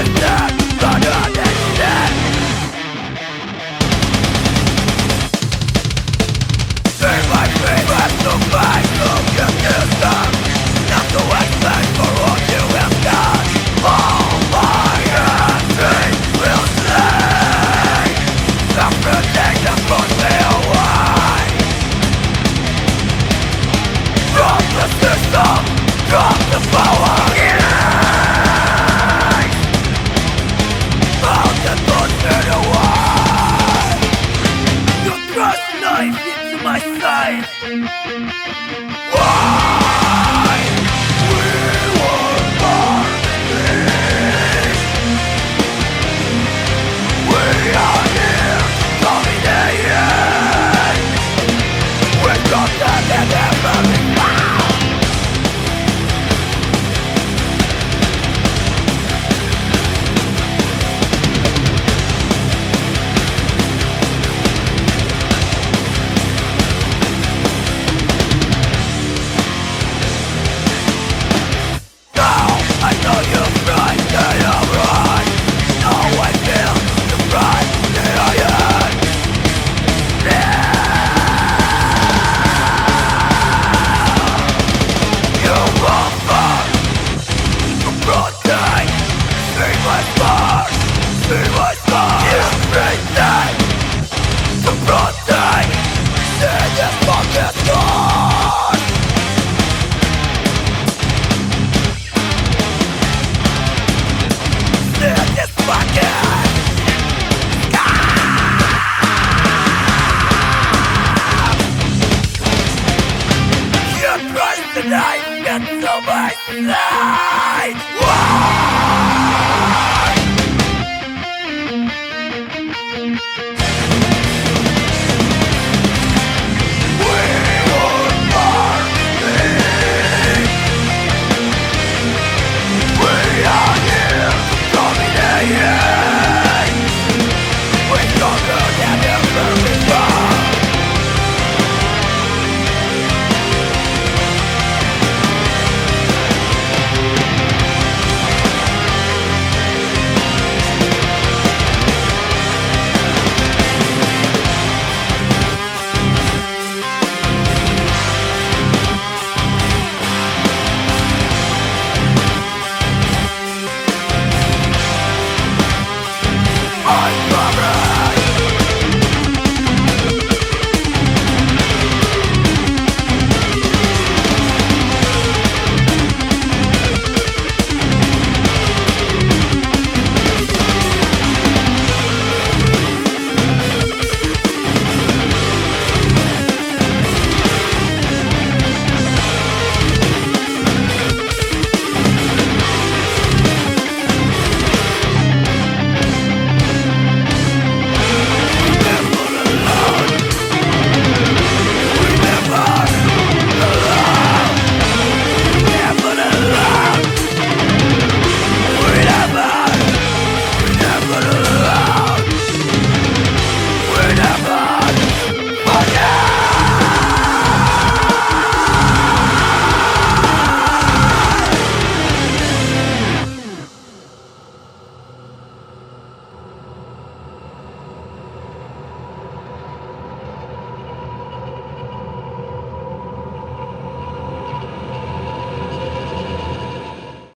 But Seamless bars! Seamless bars!